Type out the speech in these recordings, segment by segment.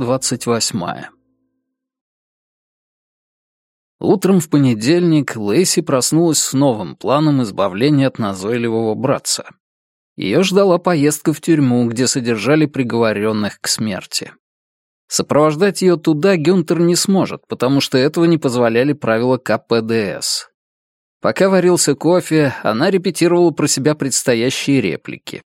двадцать восьмая. Утром в понедельник Лэйси проснулась с новым планом избавления от назойливого братца. Ее ждала поездка в тюрьму, где содержали приговоренных к смерти. Сопровождать ее туда Гюнтер не сможет, потому что этого не позволяли правила КПДС. Пока варился кофе, она репетировала про себя предстоящие реплики.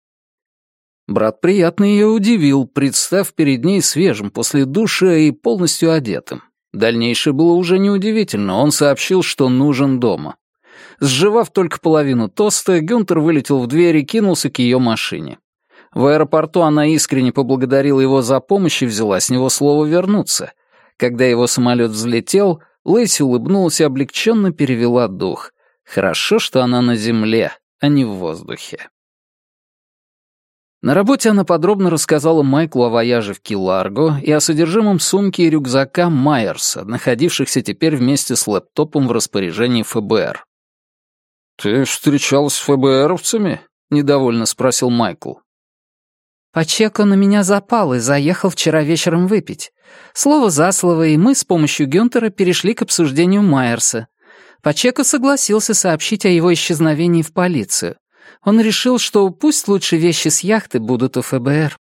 Брат приятно ее удивил, представ перед ней свежим после душа и полностью одетым. Дальнейшее было уже неудивительно, он сообщил, что нужен дома. Сживав только половину тоста, Гюнтер вылетел в дверь и кинулся к ее машине. В аэропорту она искренне поблагодарила его за помощь и взяла с него слово вернуться. Когда его самолет взлетел, Лэйси улыбнулась и облегченно перевела дух. Хорошо, что она на земле, а не в воздухе. На работе она подробно рассказала Майклу о вояже в Киларго и о содержимом сумки и рюкзака Майерса, находившихся теперь вместе с лэптопом в распоряжении ФБР. «Ты встречалась с ФБРовцами?» — недовольно спросил Майкл. «По чеку на меня запал и заехал вчера вечером выпить. Слово за слово, и мы с помощью Гюнтера перешли к обсуждению Майерса. По чеку согласился сообщить о его исчезновении в полицию он решил, что пусть лучше вещи с яхты будут у ФБР.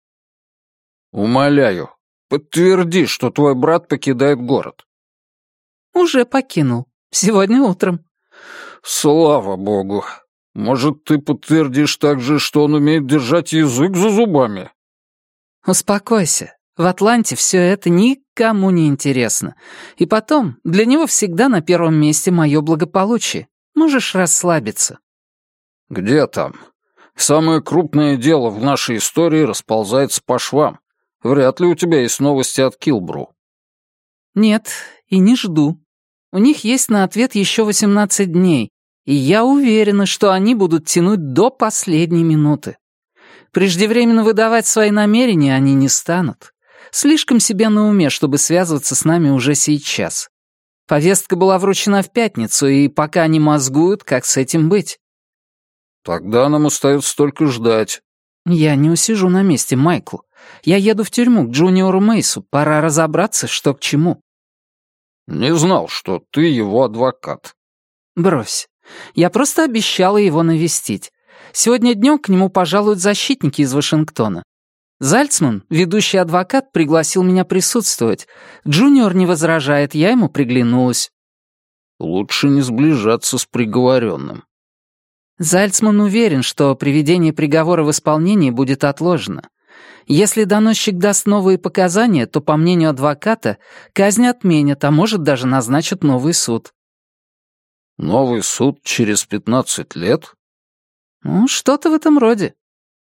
«Умоляю, подтверди, что твой брат покидает город». «Уже покинул. Сегодня утром». «Слава богу. Может, ты подтвердишь также, что он умеет держать язык за зубами?» «Успокойся. В Атланте все это никому не интересно. И потом, для него всегда на первом месте мое благополучие. Можешь расслабиться». «Где там? Самое крупное дело в нашей истории расползается по швам. Вряд ли у тебя есть новости от Килбру». «Нет, и не жду. У них есть на ответ еще 18 дней, и я уверена, что они будут тянуть до последней минуты. Преждевременно выдавать свои намерения они не станут. Слишком себе на уме, чтобы связываться с нами уже сейчас. Повестка была вручена в пятницу, и пока они мозгуют, как с этим быть. Тогда нам остается только ждать. Я не усижу на месте, Майкл. Я еду в тюрьму к Джуниору Мейсу. Пора разобраться, что к чему. Не знал, что ты его адвокат. Брось. Я просто обещала его навестить. Сегодня днем к нему пожалуют защитники из Вашингтона. Зальцман, ведущий адвокат, пригласил меня присутствовать. Джуниор не возражает, я ему приглянулась. Лучше не сближаться с приговоренным. Зальцман уверен, что приведение приговора в исполнение будет отложено. Если доносчик даст новые показания, то, по мнению адвоката, казнь отменят, а может даже назначат новый суд. Новый суд через пятнадцать лет? Ну, что-то в этом роде.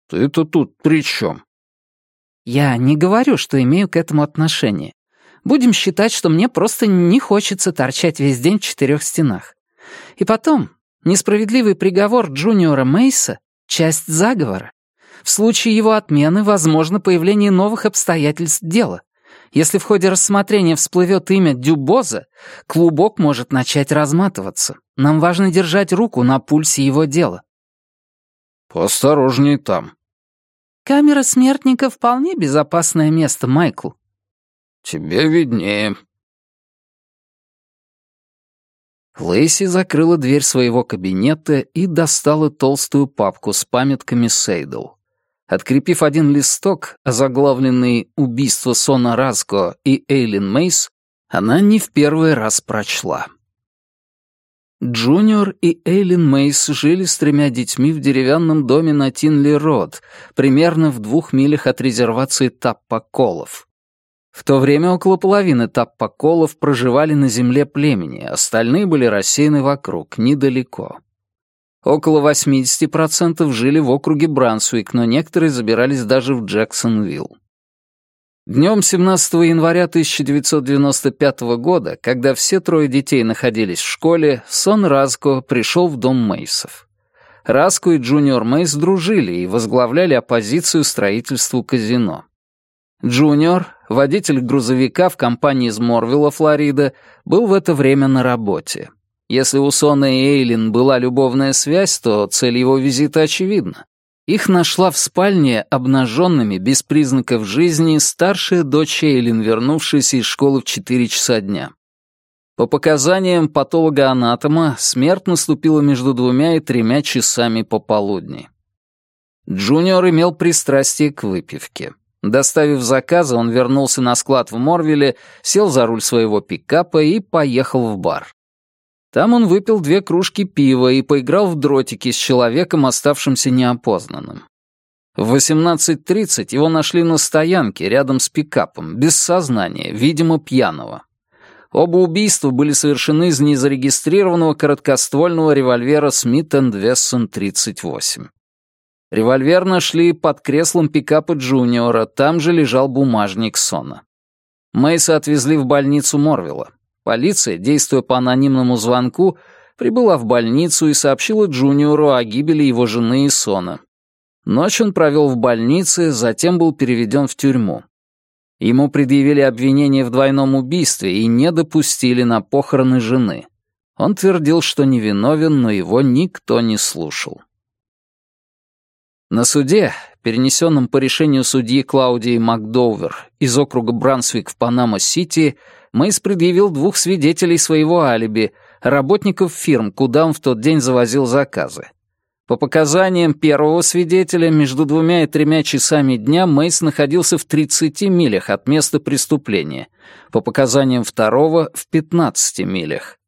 Ты-то тут при чем? Я не говорю, что имею к этому отношение. Будем считать, что мне просто не хочется торчать весь день в четырех стенах. И потом, Несправедливый приговор Джуниора Мейса — часть заговора. В случае его отмены возможно появление новых обстоятельств дела. Если в ходе рассмотрения всплывет имя Дюбоза, клубок может начать разматываться. Нам важно держать руку на пульсе его дела. «Поосторожней там». «Камера смертника — вполне безопасное место, Майкл». «Тебе виднее», Лейси закрыла дверь своего кабинета и достала толстую папку с памятками Сейдл. Открепив один листок, озаглавленный «Убийство Сона Раско» и Эйлин Мейс, она не в первый раз прочла. Джуниор и Эйлин Мейс жили с тремя детьми в деревянном доме на Тинли-Род, примерно в двух милях от резервации Таппа-Колов. В то время около половины таппоколов проживали на земле племени, остальные были рассеяны вокруг, недалеко. Около 80% жили в округе Брансуик, но некоторые забирались даже в Джексонвилл. Днем 17 января 1995 года, когда все трое детей находились в школе, Сон Разко пришел в дом Мейсов. Раско и Джуниор Мейс дружили и возглавляли оппозицию строительству казино. Джуниор, водитель грузовика в компании из Морвилла, Флорида, был в это время на работе. Если у Сона и Эйлин была любовная связь, то цель его визита очевидна. Их нашла в спальне обнаженными, без признаков жизни, старшая дочь Эйлин, вернувшаяся из школы в 4 часа дня. По показаниям патолога-анатома, смерть наступила между двумя и тремя часами пополудни. Джуниор имел пристрастие к выпивке. Доставив заказы, он вернулся на склад в Морвиле, сел за руль своего пикапа и поехал в бар. Там он выпил две кружки пива и поиграл в дротики с человеком, оставшимся неопознанным. В 18.30 его нашли на стоянке рядом с пикапом, без сознания, видимо, пьяного. Оба убийства были совершены из незарегистрированного короткоствольного револьвера Смит Вессон 38. Револьвер нашли под креслом пикапа Джуниора, там же лежал бумажник Сона. Мейса отвезли в больницу Морвилла. Полиция, действуя по анонимному звонку, прибыла в больницу и сообщила Джуниору о гибели его жены и Сона. Ночь он провел в больнице, затем был переведен в тюрьму. Ему предъявили обвинение в двойном убийстве и не допустили на похороны жены. Он твердил, что невиновен, но его никто не слушал. На суде, перенесенном по решению судьи Клаудии Макдоувер из округа Брансвик в Панама-Сити, Мейс предъявил двух свидетелей своего алиби, работников фирм, куда он в тот день завозил заказы. По показаниям первого свидетеля, между двумя и тремя часами дня Мейс находился в 30 милях от места преступления, по показаниям второго — в 15 милях.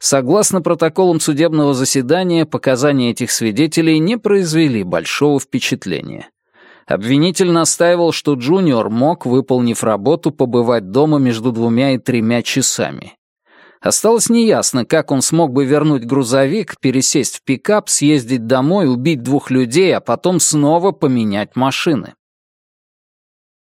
Согласно протоколам судебного заседания, показания этих свидетелей не произвели большого впечатления. Обвинитель настаивал, что Джуниор мог, выполнив работу, побывать дома между двумя и тремя часами. Осталось неясно, как он смог бы вернуть грузовик, пересесть в пикап, съездить домой, убить двух людей, а потом снова поменять машины.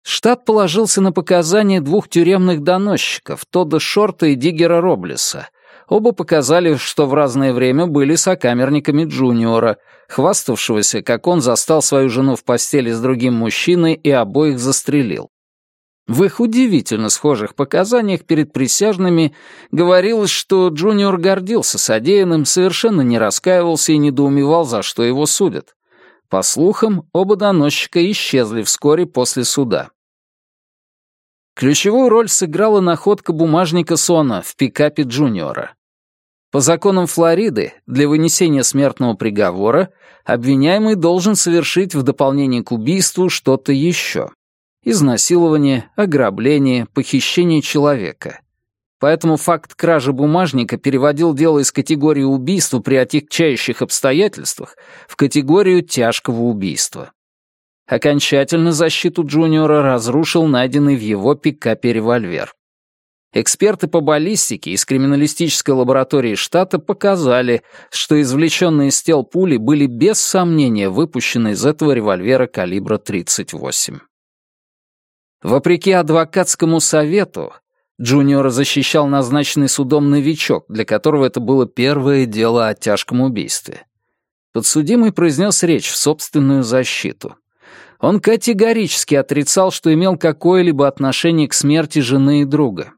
Штат положился на показания двух тюремных доносчиков, Тодда Шорта и Диггера Роблеса, Оба показали, что в разное время были сокамерниками Джуниора, хваставшегося, как он застал свою жену в постели с другим мужчиной и обоих застрелил. В их удивительно схожих показаниях перед присяжными говорилось, что Джуниор гордился содеянным, совершенно не раскаивался и недоумевал, за что его судят. По слухам, оба доносчика исчезли вскоре после суда. Ключевую роль сыграла находка бумажника Сона в пикапе Джуниора. По законам Флориды, для вынесения смертного приговора обвиняемый должен совершить в дополнение к убийству что-то еще. Изнасилование, ограбление, похищение человека. Поэтому факт кражи бумажника переводил дело из категории убийства при отягчающих обстоятельствах в категорию тяжкого убийства. Окончательно защиту Джуниора разрушил найденный в его пикапе револьвер. Эксперты по баллистике из криминалистической лаборатории штата показали, что извлеченные из тел пули были без сомнения выпущены из этого револьвера калибра 38. Вопреки адвокатскому совету, Джуниора защищал назначенный судом новичок, для которого это было первое дело о тяжком убийстве. Подсудимый произнес речь в собственную защиту. Он категорически отрицал, что имел какое-либо отношение к смерти жены и друга.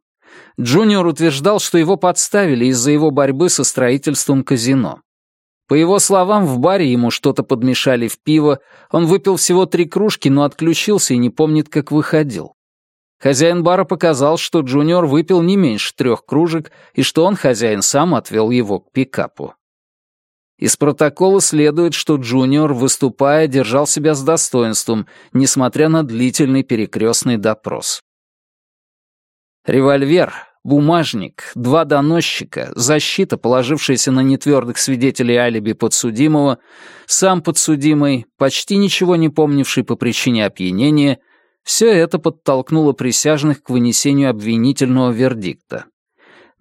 Джуниор утверждал, что его подставили из-за его борьбы со строительством казино. По его словам, в баре ему что-то подмешали в пиво, он выпил всего три кружки, но отключился и не помнит, как выходил. Хозяин бара показал, что Джуниор выпил не меньше трех кружек и что он, хозяин, сам отвел его к пикапу. Из протокола следует, что Джуниор, выступая, держал себя с достоинством, несмотря на длительный перекрестный допрос. Револьвер, бумажник, два доносчика, защита, положившаяся на нетвердых свидетелей алиби подсудимого, сам подсудимый, почти ничего не помнивший по причине опьянения, все это подтолкнуло присяжных к вынесению обвинительного вердикта.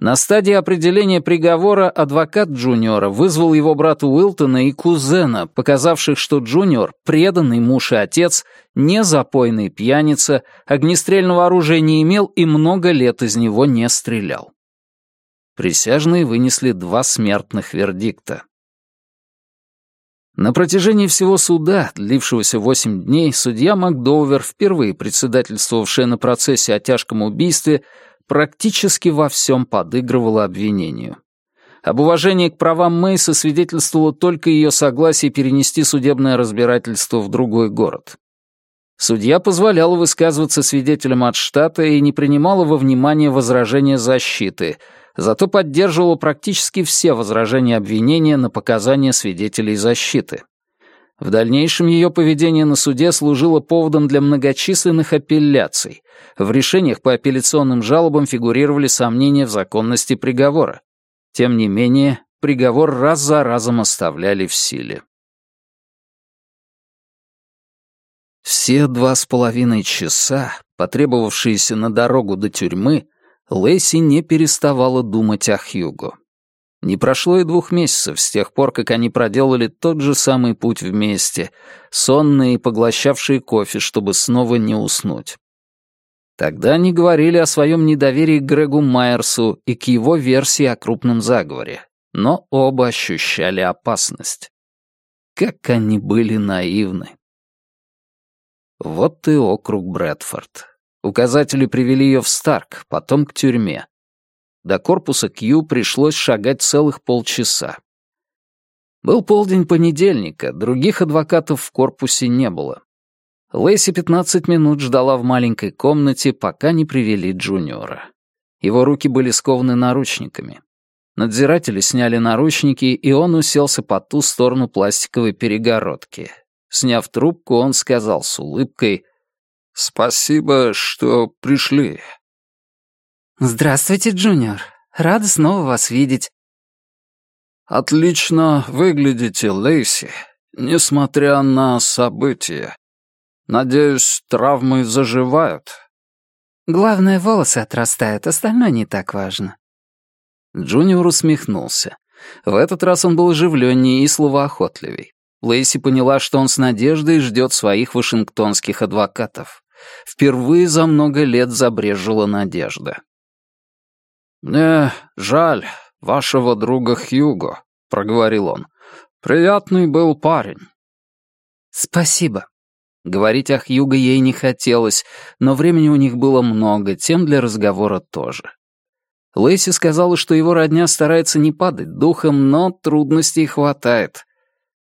На стадии определения приговора адвокат Джуниора вызвал его брата Уилтона и кузена, показавших, что Джуниор — преданный муж и отец, не запойный пьяница, огнестрельного оружия не имел и много лет из него не стрелял. Присяжные вынесли два смертных вердикта. На протяжении всего суда, длившегося восемь дней, судья Макдоувер, впервые председательствовавшая на процессе о тяжком убийстве, практически во всем подыгрывала обвинению. Об уважении к правам Мейса свидетельствовало только ее согласие перенести судебное разбирательство в другой город. Судья позволяла высказываться свидетелям от штата и не принимала во внимание возражения защиты, зато поддерживала практически все возражения обвинения на показания свидетелей защиты. В дальнейшем ее поведение на суде служило поводом для многочисленных апелляций. В решениях по апелляционным жалобам фигурировали сомнения в законности приговора. Тем не менее, приговор раз за разом оставляли в силе. Все два с половиной часа, потребовавшиеся на дорогу до тюрьмы, Лэйси не переставала думать о Хьюго. Не прошло и двух месяцев с тех пор, как они проделали тот же самый путь вместе, сонные и поглощавшие кофе, чтобы снова не уснуть. Тогда они говорили о своем недоверии к Грегу Майерсу и к его версии о крупном заговоре, но оба ощущали опасность. Как они были наивны. Вот и округ Брэдфорд. Указатели привели ее в Старк, потом к тюрьме. До корпуса Кью пришлось шагать целых полчаса. Был полдень понедельника, других адвокатов в корпусе не было. Лэйси 15 минут ждала в маленькой комнате, пока не привели Джуниора. Его руки были скованы наручниками. Надзиратели сняли наручники, и он уселся по ту сторону пластиковой перегородки. Сняв трубку, он сказал с улыбкой «Спасибо, что пришли. «Здравствуйте, Джуниор. Рада снова вас видеть». «Отлично выглядите, Лейси, несмотря на события. Надеюсь, травмы заживают?» «Главное, волосы отрастают, остальное не так важно». Джуниор усмехнулся. В этот раз он был оживленнее и словоохотливей. Лейси поняла, что он с надеждой ждет своих вашингтонских адвокатов. Впервые за много лет забрежила надежда. «Мне жаль вашего друга Хьюго», — проговорил он. «Приятный был парень». «Спасибо». Говорить о Хьюго ей не хотелось, но времени у них было много, тем для разговора тоже. Лэйси сказала, что его родня старается не падать духом, но трудностей хватает.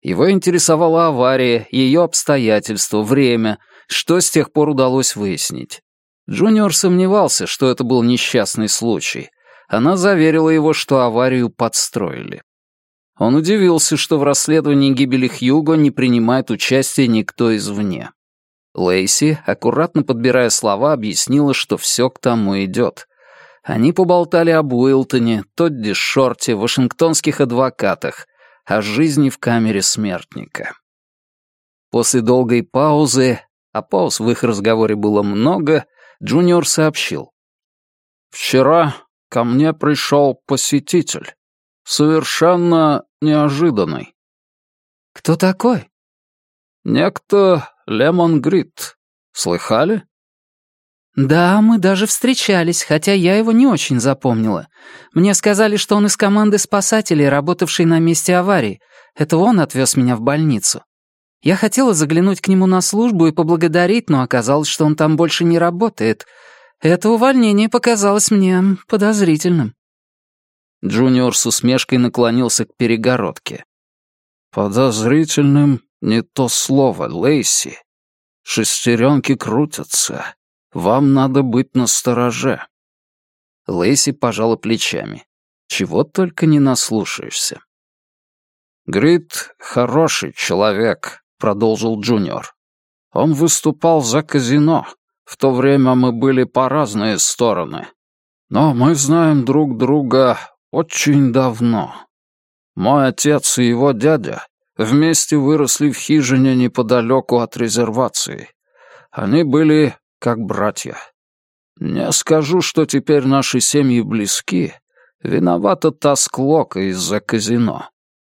Его интересовала авария, ее обстоятельства, время, что с тех пор удалось выяснить. Джуниор сомневался, что это был несчастный случай она заверила его, что аварию подстроили. Он удивился, что в расследовании гибели Хьюго не принимает участие никто извне. Лейси, аккуратно подбирая слова, объяснила, что все к тому идет. Они поболтали об Уилтоне, Тодди Шорте, вашингтонских адвокатах, о жизни в камере смертника. После долгой паузы, а пауз в их разговоре было много, Джуниор сообщил. «Вчера ко мне пришел посетитель. Совершенно неожиданный. Кто такой? Некто Лемон Грит. Слыхали? Да, мы даже встречались, хотя я его не очень запомнила. Мне сказали, что он из команды спасателей, работавшей на месте аварии. Это он отвез меня в больницу. Я хотела заглянуть к нему на службу и поблагодарить, но оказалось, что он там больше не работает — это увольнение показалось мне подозрительным. Джуниор с усмешкой наклонился к перегородке. «Подозрительным не то слово, Лейси. Шестеренки крутятся. Вам надо быть настороже». Лейси пожала плечами. «Чего только не наслушаешься». «Грит — хороший человек», — продолжил Джуниор. «Он выступал за казино, в то время мы были по разные стороны. Но мы знаем друг друга очень давно. Мой отец и его дядя вместе выросли в хижине неподалеку от резервации. Они были как братья. Не скажу, что теперь наши семьи близки. Виновата та склока из-за казино.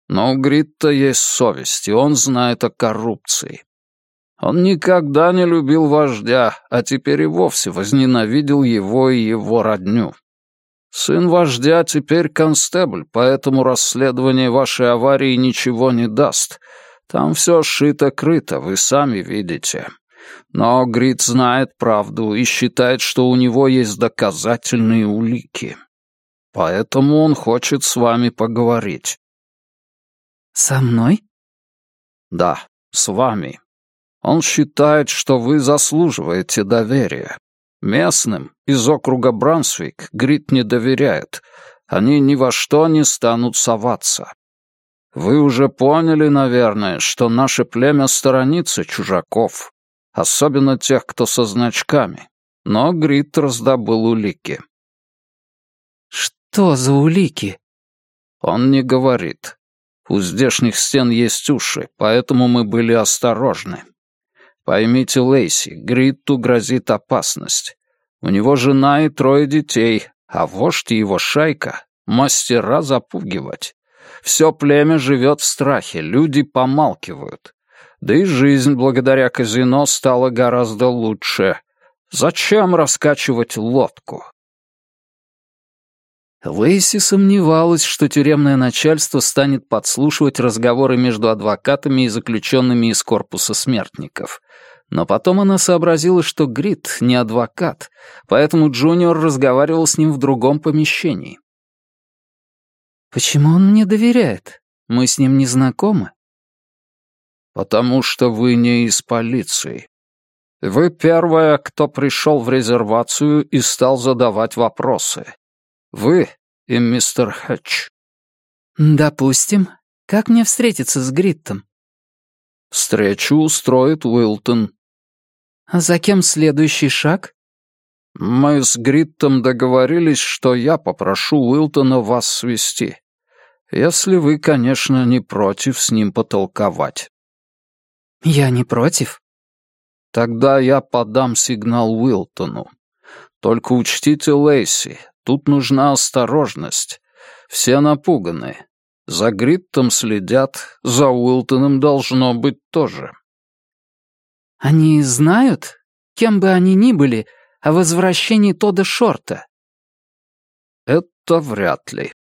Но у Гритта есть совесть, и он знает о коррупции. Он никогда не любил вождя, а теперь и вовсе возненавидел его и его родню. Сын вождя теперь констебль, поэтому расследование вашей аварии ничего не даст. Там все шито-крыто, вы сами видите. Но Грит знает правду и считает, что у него есть доказательные улики. поэтому он хочет с вами поговорить». «Со мной?» «Да, с вами. Он считает, что вы заслуживаете доверия. Местным из округа Брансвик Грит не доверяет. Они ни во что не станут соваться. Вы уже поняли, наверное, что наше племя сторонится чужаков, особенно тех, кто со значками. Но Грит раздобыл улики. «Что за улики?» Он не говорит. У здешних стен есть уши, поэтому мы были осторожны. Поймите, Лейси, Гритту грозит опасность. У него жена и трое детей, а вождь и его шайка — мастера запугивать. Все племя живет в страхе, люди помалкивают. Да и жизнь благодаря казино стала гораздо лучше. Зачем раскачивать лодку? Лейси сомневалась, что тюремное начальство станет подслушивать разговоры между адвокатами и заключенными из корпуса смертников. Но потом она сообразила, что Грит не адвокат, поэтому Джуниор разговаривал с ним в другом помещении. «Почему он мне доверяет? Мы с ним не знакомы?» «Потому что вы не из полиции. Вы первая, кто пришел в резервацию и стал задавать вопросы. Вы и мистер Хэтч». «Допустим. Как мне встретиться с Гриттом?» «Встречу устроит Уилтон». «А за кем следующий шаг?» «Мы с Гриттом договорились, что я попрошу Уилтона вас свести. Если вы, конечно, не против с ним потолковать». «Я не против». «Тогда я подам сигнал Уилтону. Только учтите, Лейси, тут нужна осторожность. Все напуганы. За Гриттом следят, за Уилтоном должно быть тоже». «Они знают, кем бы они ни были, о возвращении Тода Шорта?» «Это вряд ли.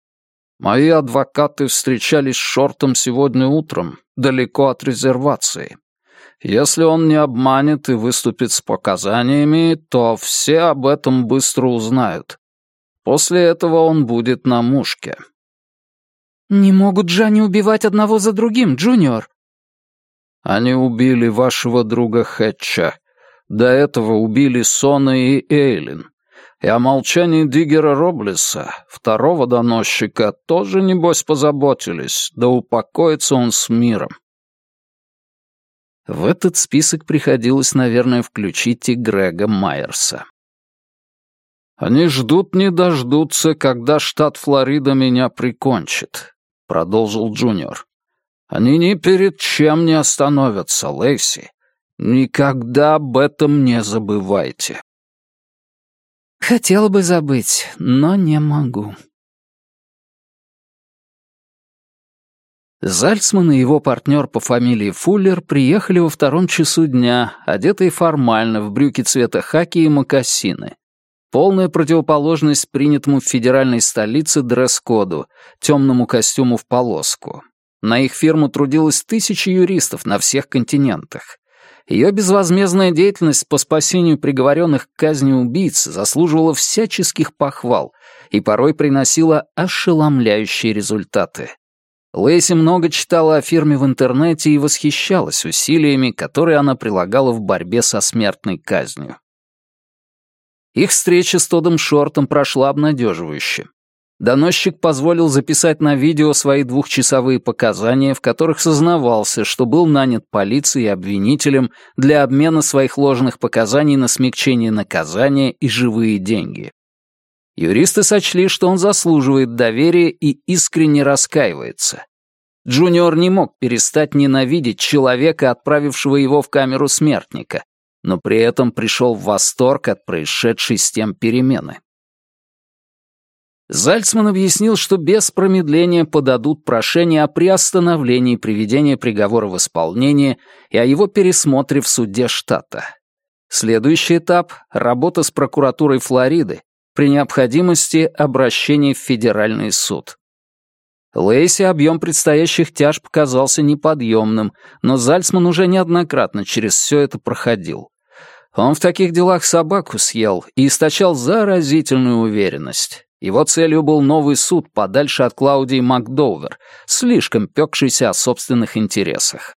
Мои адвокаты встречались с Шортом сегодня утром, далеко от резервации. Если он не обманет и выступит с показаниями, то все об этом быстро узнают. После этого он будет на мушке. «Не могут же они убивать одного за другим, Джуниор?» «Они убили вашего друга Хэтча. До этого убили Сона и Эйлин. И о молчании Диггера Роблеса, второго доносчика, тоже, небось, позаботились, да упокоится он с миром. В этот список приходилось, наверное, включить и Грега Майерса. «Они ждут не дождутся, когда штат Флорида меня прикончит», — продолжил Джуниор. «Они ни перед чем не остановятся, Лейси. Никогда об этом не забывайте». Хотела бы забыть, но не могу. Зальцман и его партнер по фамилии Фуллер приехали во втором часу дня, одетые формально, в брюки цвета хаки и мокасины. Полная противоположность принятому в федеральной столице дресс-коду, темному костюму в полоску. На их фирму трудилось тысячи юристов на всех континентах. Ее безвозмездная деятельность по спасению приговоренных к казни убийц заслуживала всяческих похвал и порой приносила ошеломляющие результаты. Лейси много читала о фирме в интернете и восхищалась усилиями, которые она прилагала в борьбе со смертной казнью. Их встреча с Тодом Шортом прошла обнадеживающе. Доносчик позволил записать на видео свои двухчасовые показания, в которых сознавался, что был нанят полицией и обвинителем для обмена своих ложных показаний на смягчение наказания и живые деньги. Юристы сочли, что он заслуживает доверия и искренне раскаивается. Джуниор не мог перестать ненавидеть человека, отправившего его в камеру смертника, но при этом пришел в восторг от происшедшей с тем перемены. Зальцман объяснил, что без промедления подадут прошение о приостановлении приведения приговора в исполнение и о его пересмотре в суде штата. Следующий этап — работа с прокуратурой Флориды, при необходимости обращение в федеральный суд. Лейси объем предстоящих тяжб показался неподъемным, но Зальцман уже неоднократно через все это проходил. Он в таких делах собаку съел и источал заразительную уверенность. Его целью был новый суд подальше от Клаудии Макдоувер, слишком пекшийся о собственных интересах.